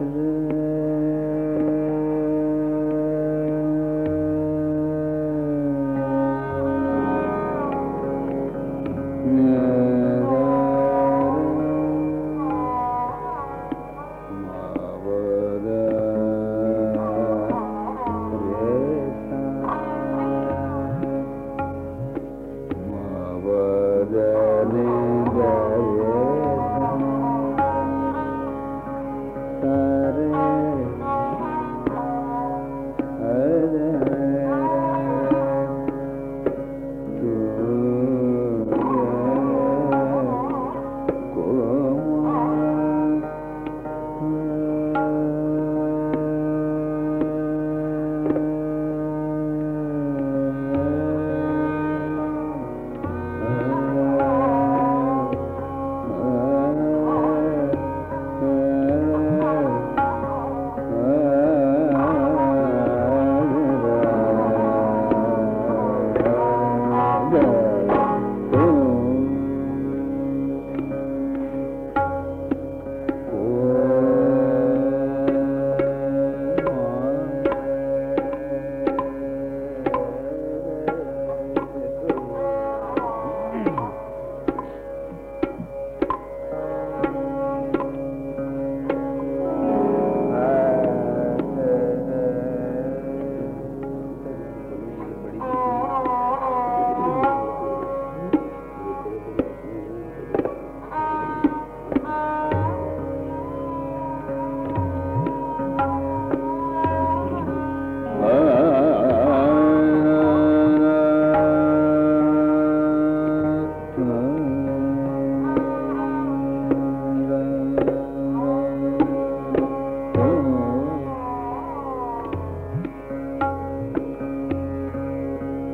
嗯。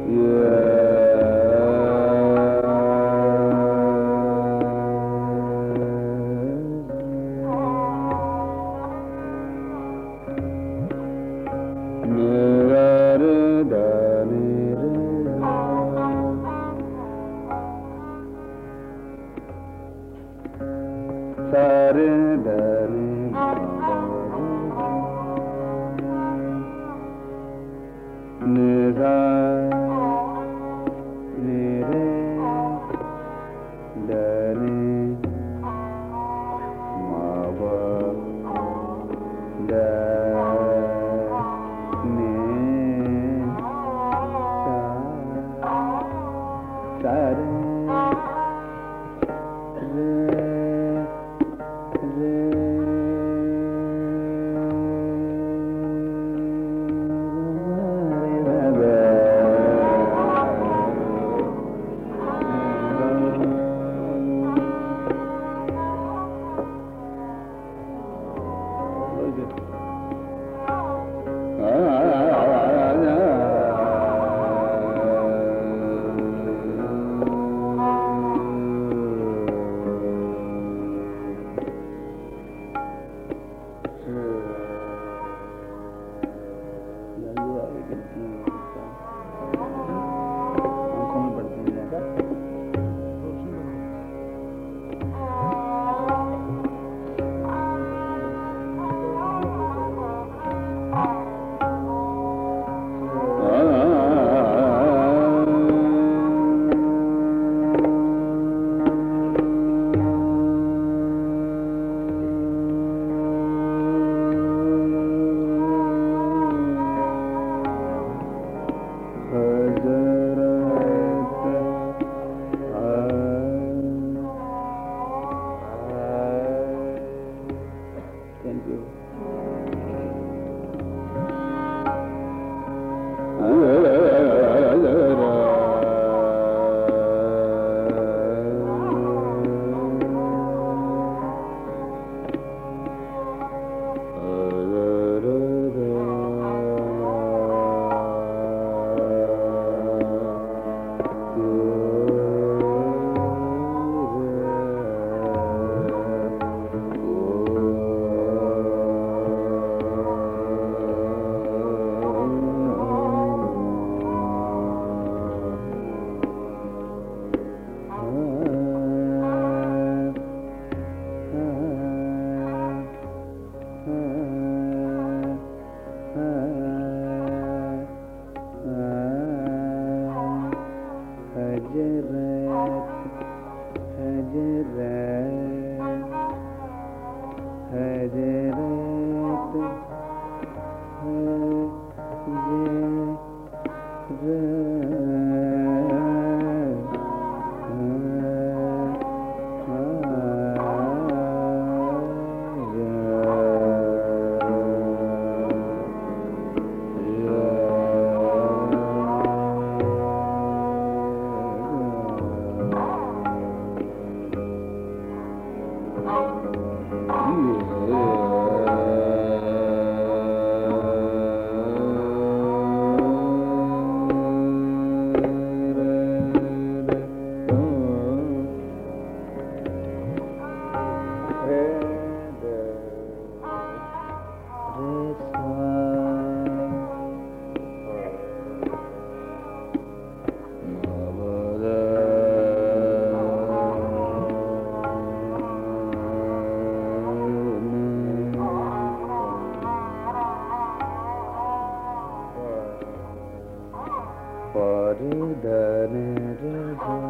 Yeah. re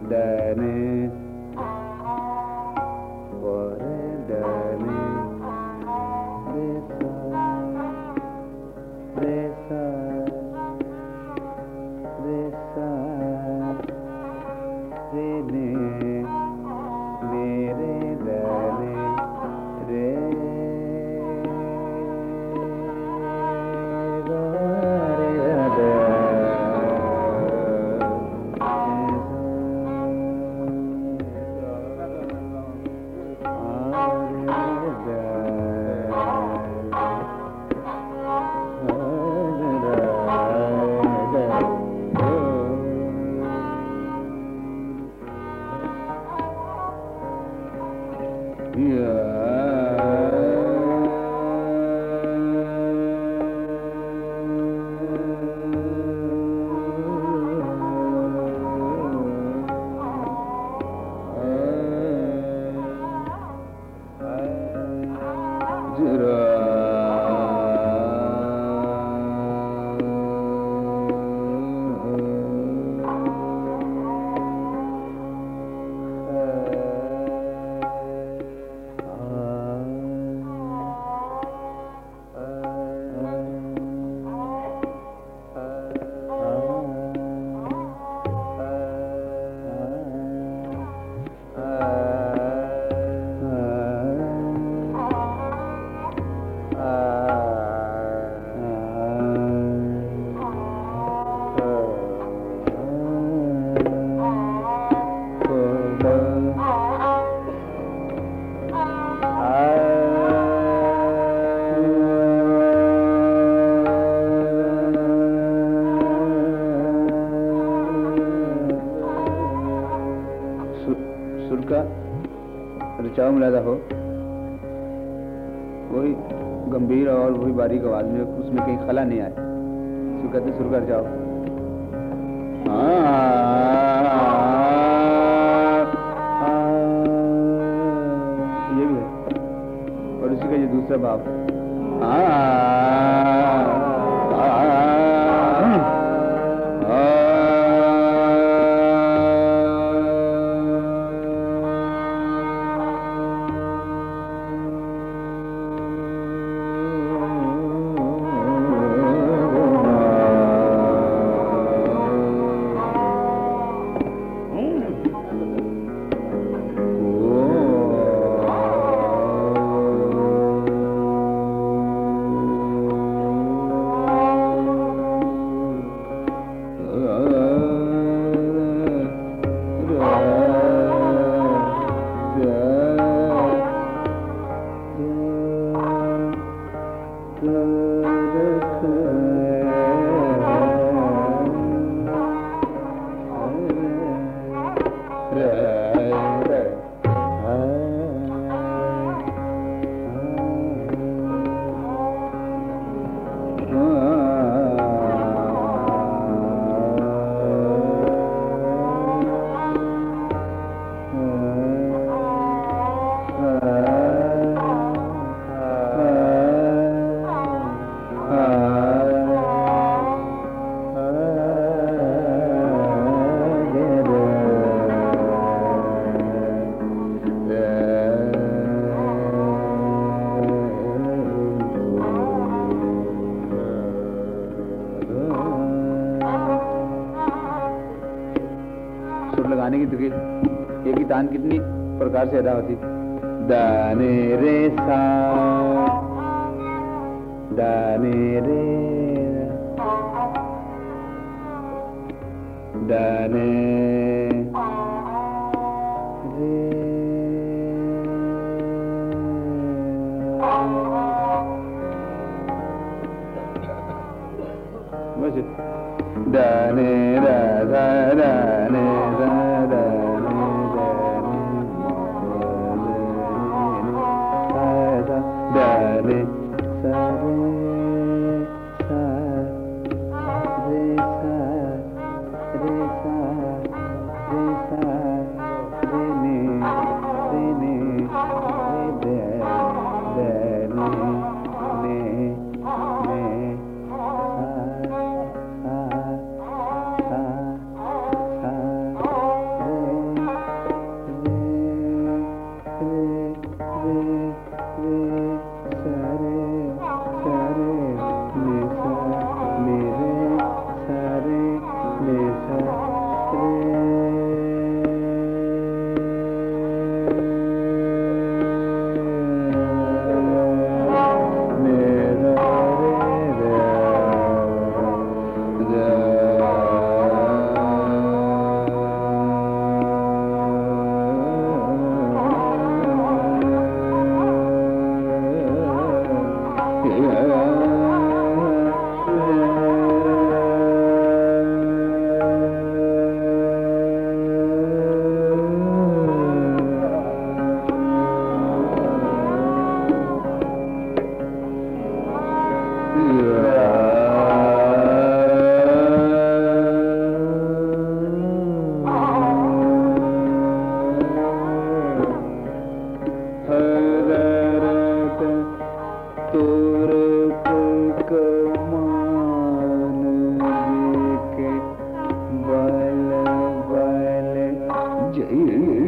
dene वही गंभीर और वही बारीक आवाज़ में उसमें कहीं खला नहीं आए तो कहते शुरू कर जाओ। ये भी है। और उसी का ये दूसरा भाव। सुर प्रकार से अदा होती दाने रे सा दाने रे दाने बस दाने दा dữ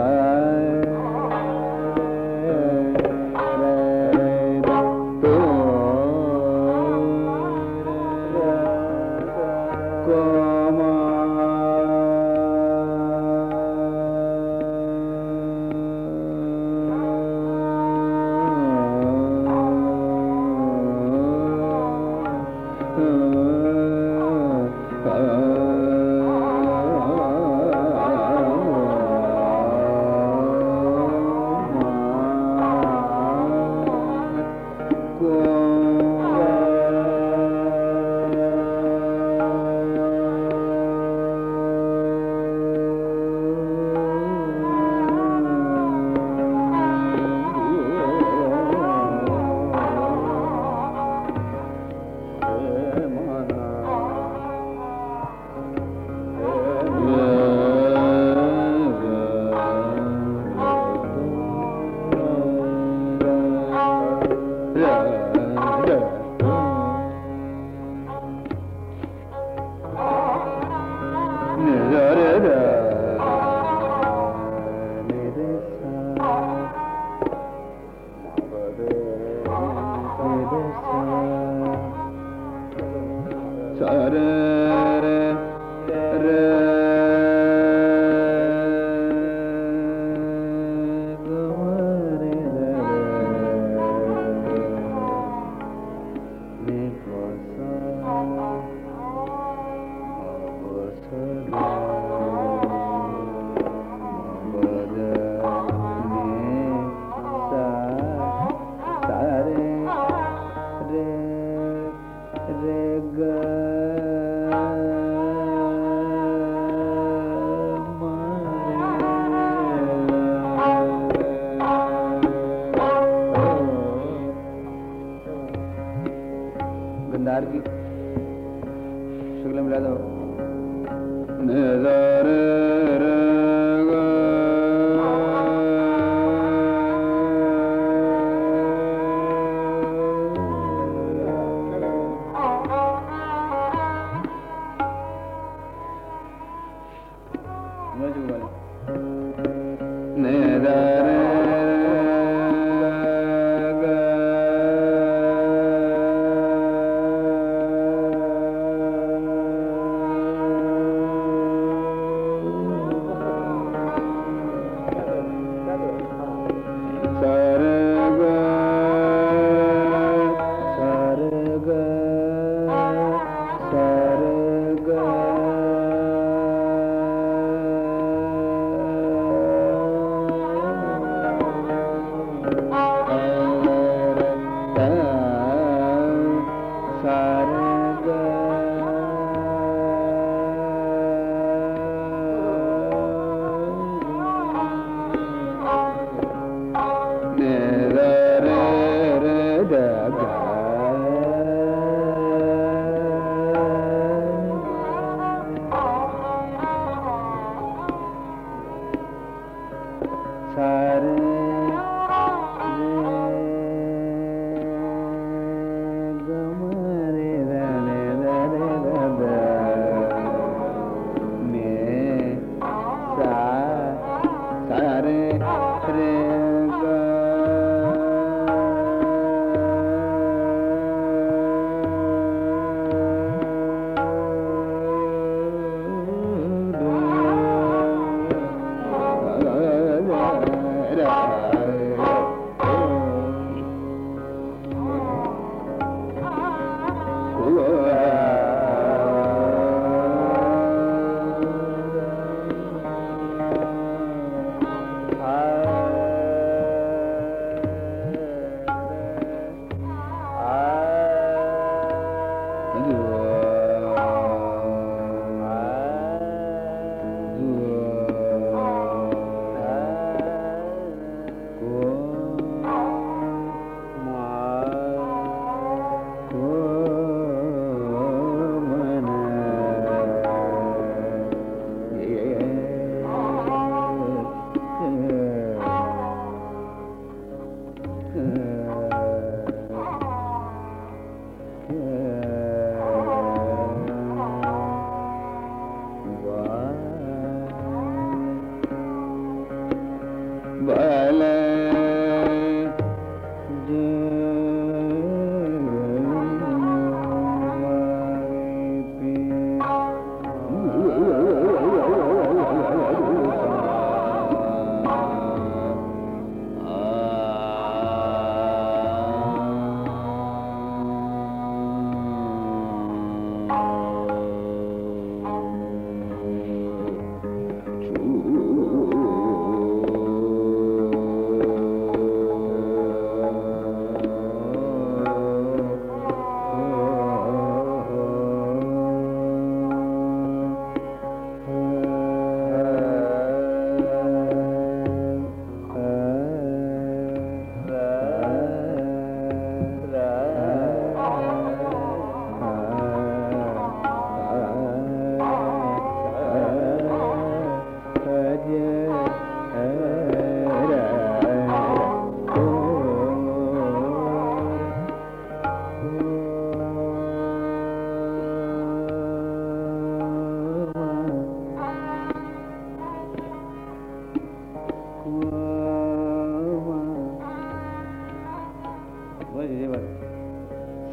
गंधार की शुक्ल मिला दो Bye.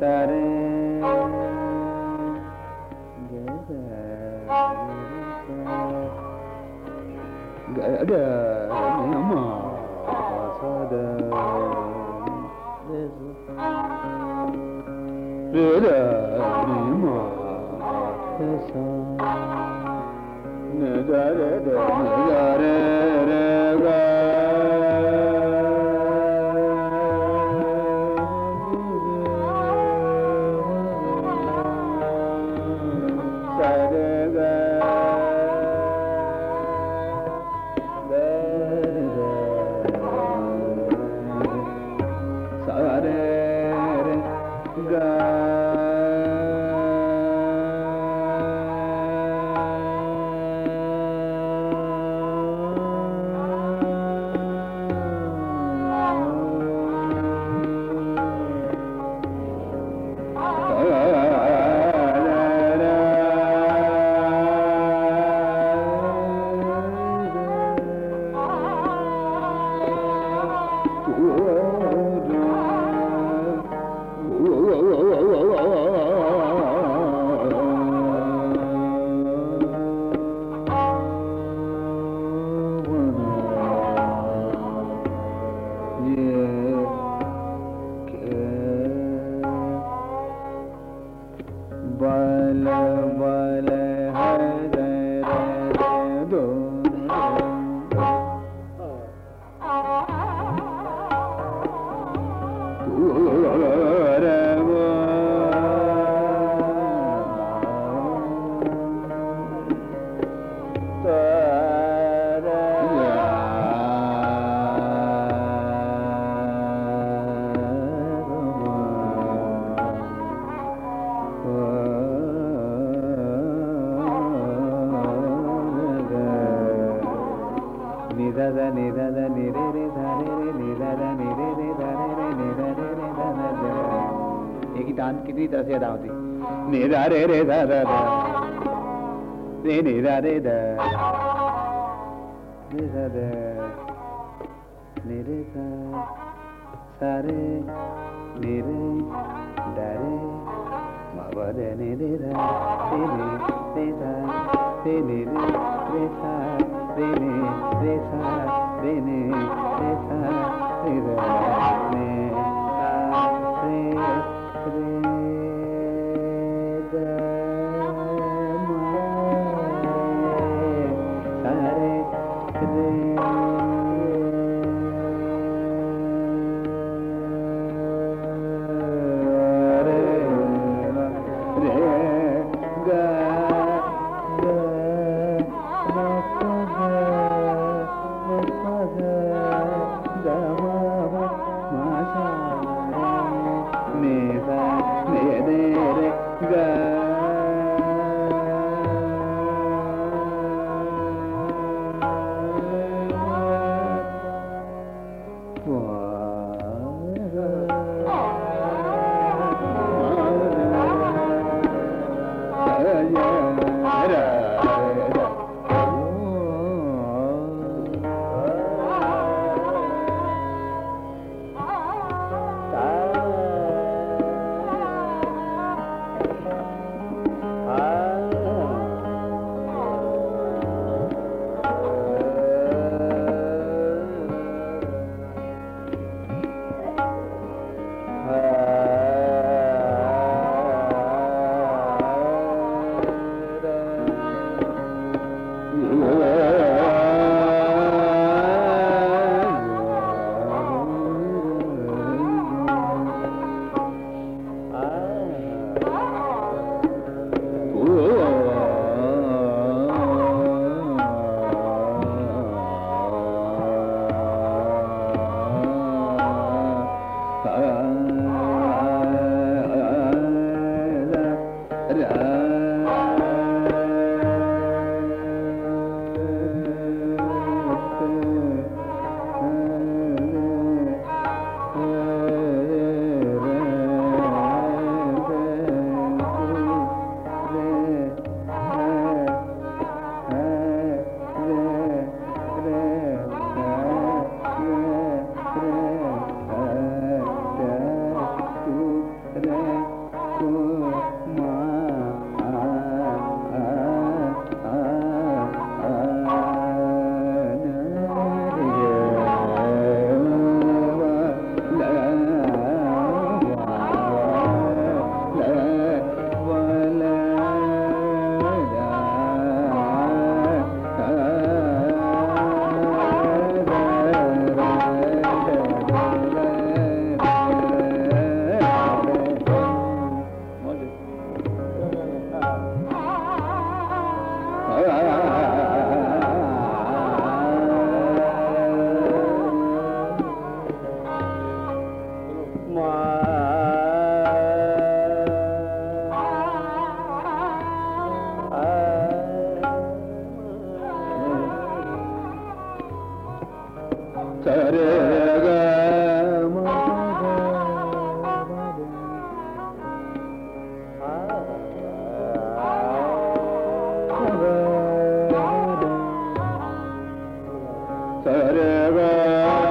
sa re ga ga na ma sa da re da ni ma sa na da da da Rita Sedauti. Ni da re re da da da. Ni ni da re da. Ni da da. Ni re da. Sa re. Ni re. Da re. Ma ba de ni re da. Ni ni re da. Ni ni re re sa. Ni ni re sa. Ni ni re sa. Ni da. Ni Kareva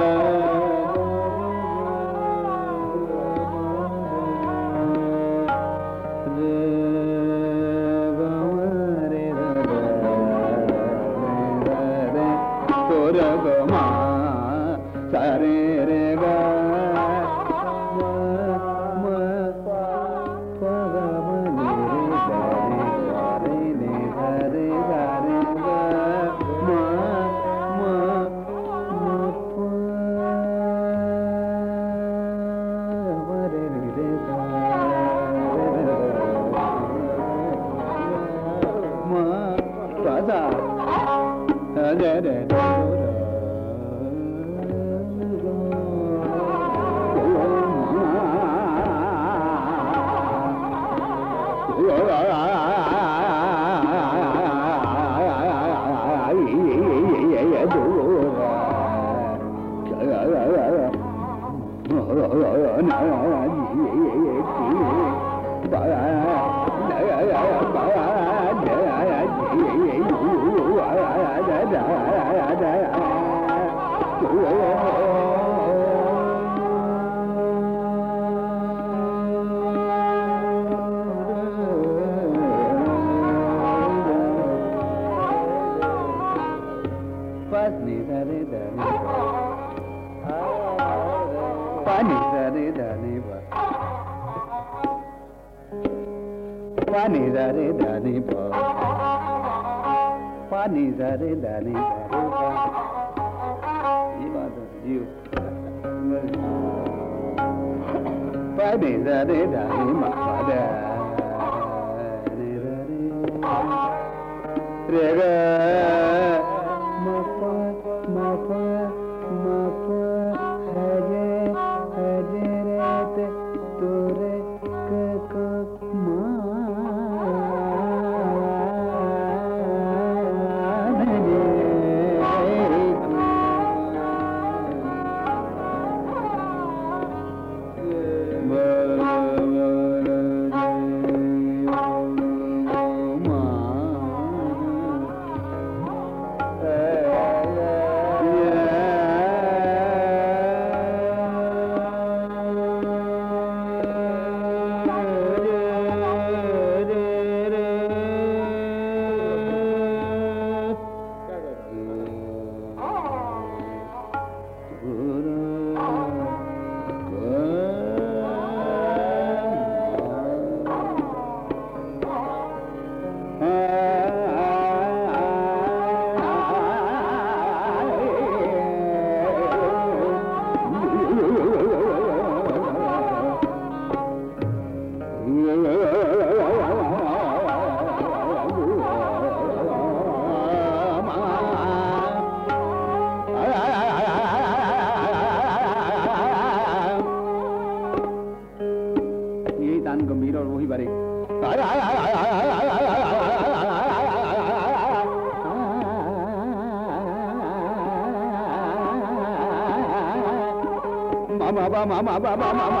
aber, aber, aber, aber.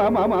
Ga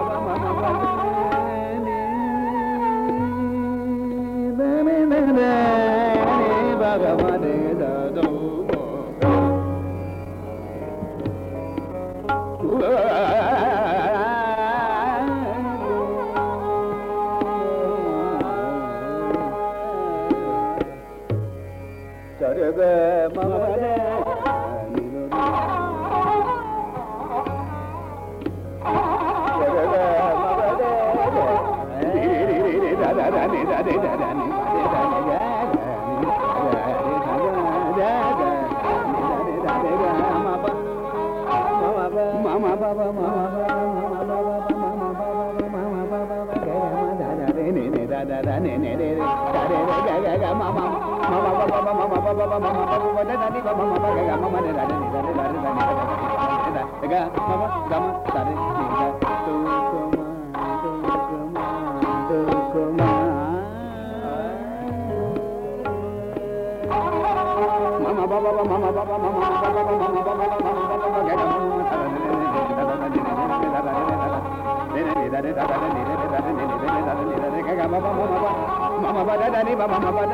Mama, మమ పదని మమ పద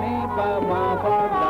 ని పమ పమ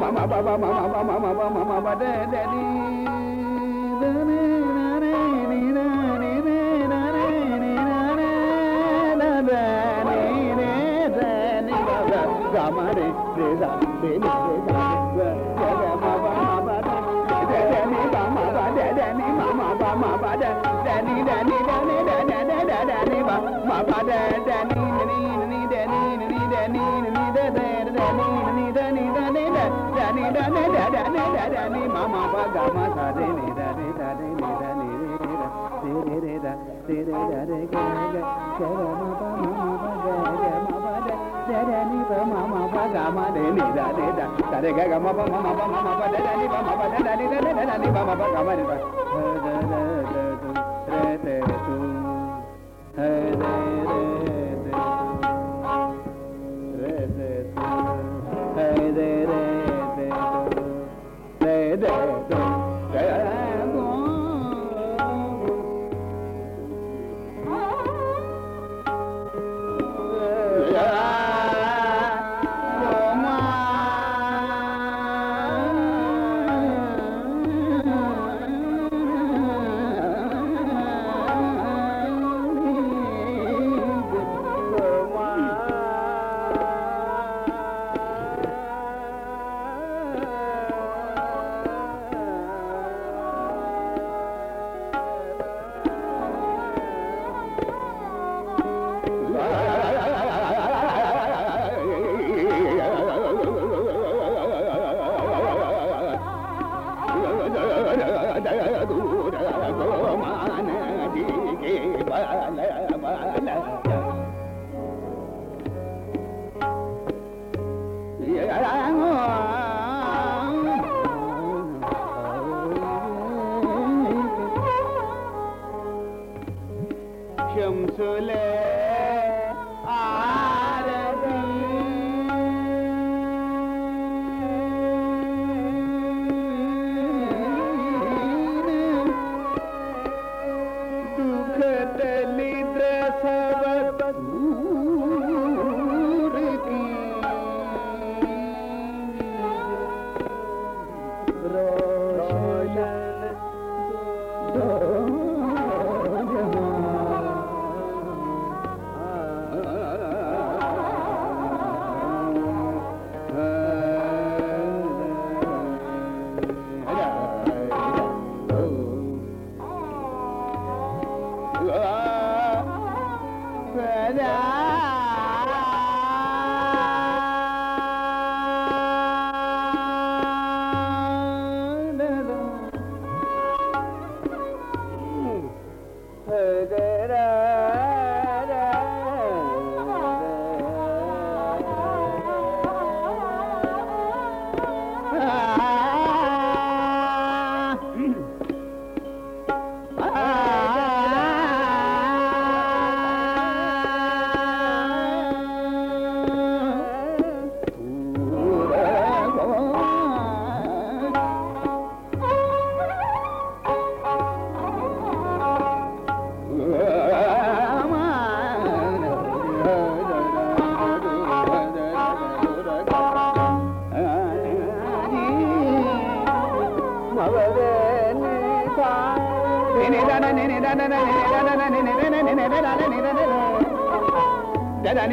mama baba mama mama mama mama mama da da da da Rama రే నిరా రే సరే గమ పమ పమ పమ పమ పమ పమ పమ పమ పమ పమ పమ పమ పమ పమ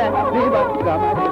है।